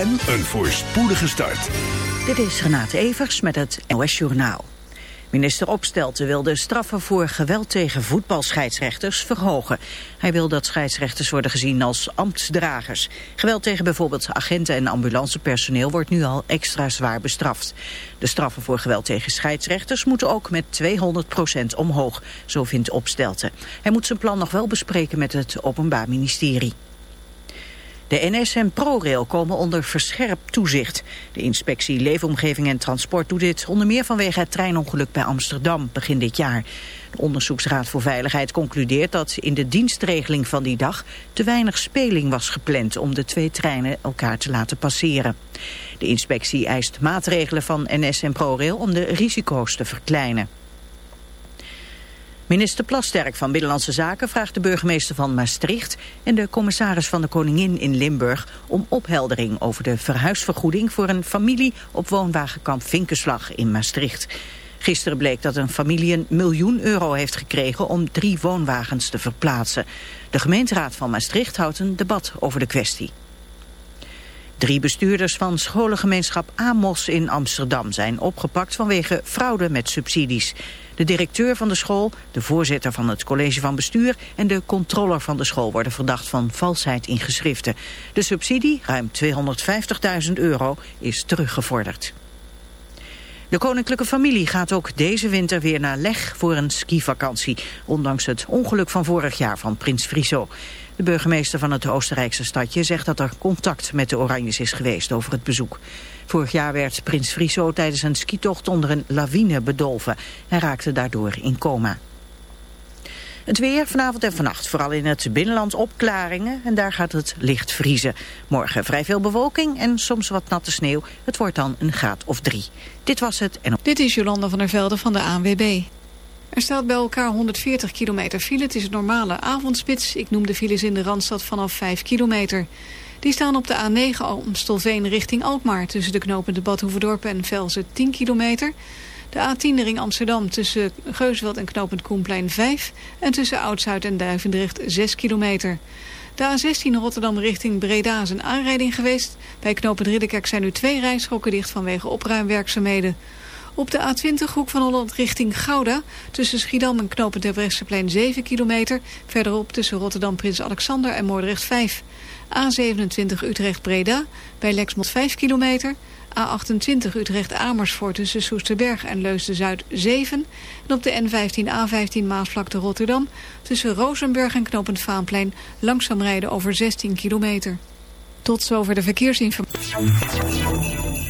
en een voorspoedige start. Dit is Renate Evers met het NOS Journaal. Minister Opstelten wil de straffen voor geweld tegen voetbalscheidsrechters verhogen. Hij wil dat scheidsrechters worden gezien als ambtsdragers. Geweld tegen bijvoorbeeld agenten en ambulancepersoneel wordt nu al extra zwaar bestraft. De straffen voor geweld tegen scheidsrechters moeten ook met 200% omhoog, zo vindt Opstelten. Hij moet zijn plan nog wel bespreken met het Openbaar Ministerie. De NS en ProRail komen onder verscherpt toezicht. De inspectie Leefomgeving en Transport doet dit onder meer vanwege het treinongeluk bij Amsterdam begin dit jaar. De Onderzoeksraad voor Veiligheid concludeert dat in de dienstregeling van die dag te weinig speling was gepland om de twee treinen elkaar te laten passeren. De inspectie eist maatregelen van NS en ProRail om de risico's te verkleinen. Minister Plasterk van Binnenlandse Zaken vraagt de burgemeester van Maastricht en de commissaris van de Koningin in Limburg om opheldering over de verhuisvergoeding voor een familie op woonwagenkamp Vinkenslag in Maastricht. Gisteren bleek dat een familie een miljoen euro heeft gekregen om drie woonwagens te verplaatsen. De gemeenteraad van Maastricht houdt een debat over de kwestie. Drie bestuurders van scholengemeenschap Amos in Amsterdam zijn opgepakt vanwege fraude met subsidies. De directeur van de school, de voorzitter van het college van bestuur en de controller van de school worden verdacht van valsheid in geschriften. De subsidie, ruim 250.000 euro, is teruggevorderd. De koninklijke familie gaat ook deze winter weer naar Leg voor een skivakantie, ondanks het ongeluk van vorig jaar van prins Friso. De burgemeester van het Oostenrijkse stadje zegt dat er contact met de Oranjes is geweest over het bezoek. Vorig jaar werd prins Friso tijdens een skitocht onder een lawine bedolven. Hij raakte daardoor in coma. Het weer vanavond en vannacht, vooral in het binnenland opklaringen en daar gaat het licht vriezen. Morgen vrij veel bewolking en soms wat natte sneeuw. Het wordt dan een graad of drie. Dit was het en... Dit is Jolanda van der Velde van de ANWB. Er staat bij elkaar 140 kilometer file. Het is een normale avondspits. Ik noem de files in de Randstad vanaf 5 kilometer. Die staan op de A9 Amstelveen richting Alkmaar... tussen de knopen de Badhoevedorp en Velzen 10 kilometer. De A10 ring Amsterdam tussen Geusveld en knooppunt Koenplein 5... en tussen Oud-Zuid en Duivendrecht 6 kilometer. De A16 Rotterdam richting Breda is een aanrijding geweest. Bij knooppunt Ridderkerk zijn nu twee rijstroken dicht vanwege opruimwerkzaamheden. Op de A20 hoek van Holland richting Gouda. Tussen Schiedam en Knopen Terbrechtseplein 7 kilometer. Verderop tussen Rotterdam Prins Alexander en Moordrecht 5. A27 Utrecht-Breda. Bij Lexmond 5 kilometer. A28 Utrecht-Amersfoort tussen Soesterberg en Leusden-Zuid 7. En op de N15-A15 Maasvlakte Rotterdam. Tussen Rozenburg en Knopend Vaanplein. Langzaam rijden over 16 kilometer. Tot zover de verkeersinformatie.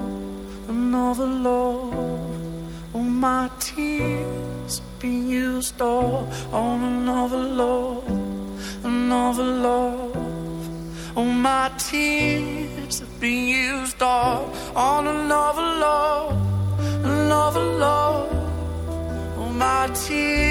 Thinking of the love, all my tears been used all on another love, another love. All my tears have been used all on another love, another love. All my tears.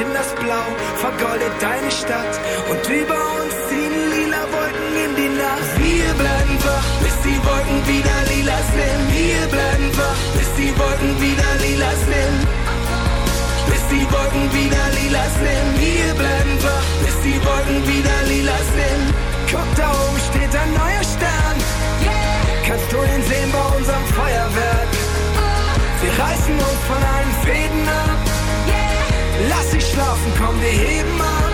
in das Blau, vergoldet deine Stadt. Und über uns ziehen lila Wolken in die Nacht. Wir bleiben wach, bis die Wolken wieder lila sind. Wir bleiben wach, bis die Wolken wieder lila sind. Bis die Wolken wieder lila sind. Wir bleiben wach, bis die Wolken wieder lila sind. Guck, da oben steht ein neuer Stern. Kannst du ihn sehen bei unserem Feuerwerk? Wir reißen uns von allen Fäden ab. Lass dich schlafen, komm, wir heben ab.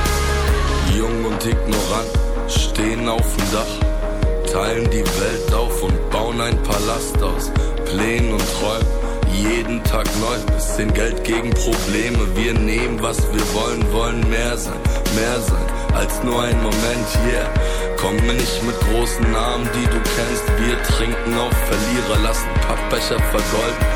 Jung und ignorant, stehen auf dem Dach, teilen die Welt auf und bauen ein Palast aus Plänen und Träumen. Jeden Tag neu, bisschen Geld gegen Probleme. Wir nehmen, was wir wollen, wollen mehr sein, mehr sein als nur ein Moment, yeah. Komm nicht mit großen Namen, die du kennst. Wir trinken auf Verlierer, lassen Pappbecher vergolden.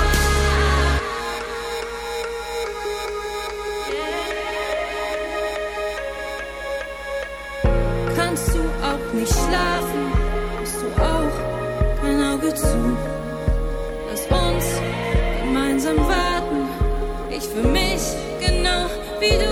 Nicht schlafen? Hast du auch kein Auge zu? Lass uns gemeinsam warten. Ich für mich genau wie du.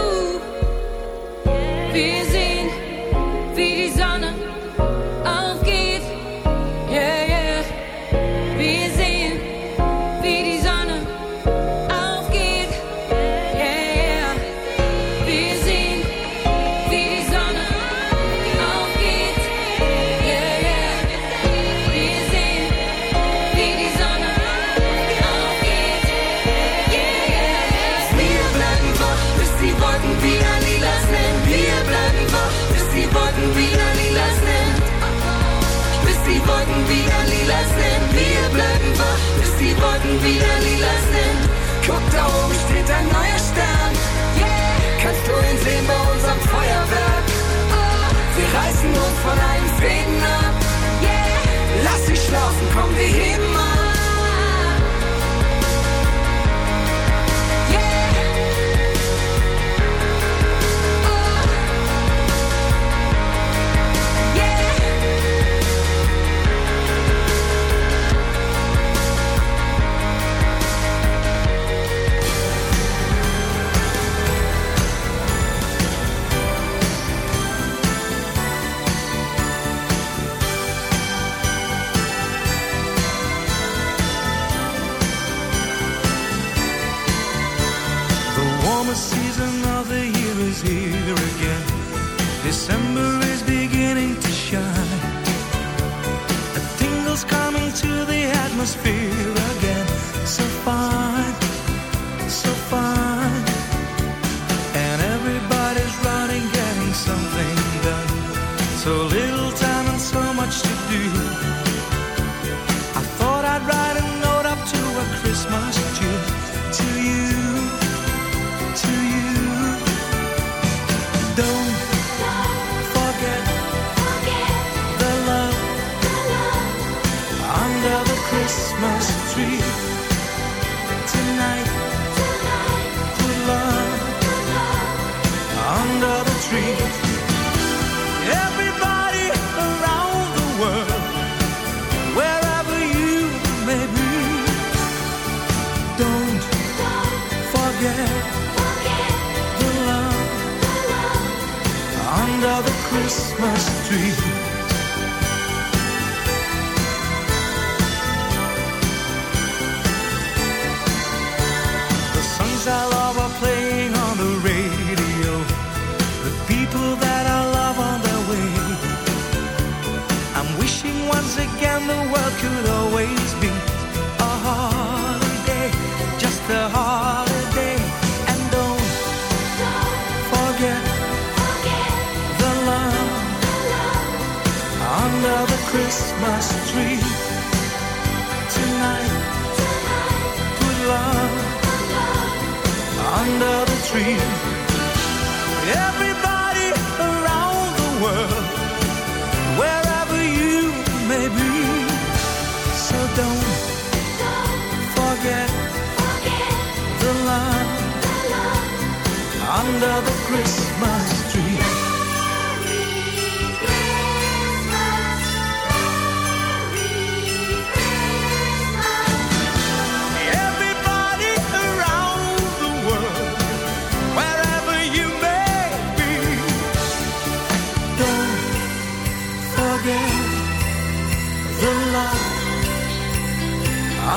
Don't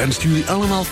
En stuur je allemaal...